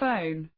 phone.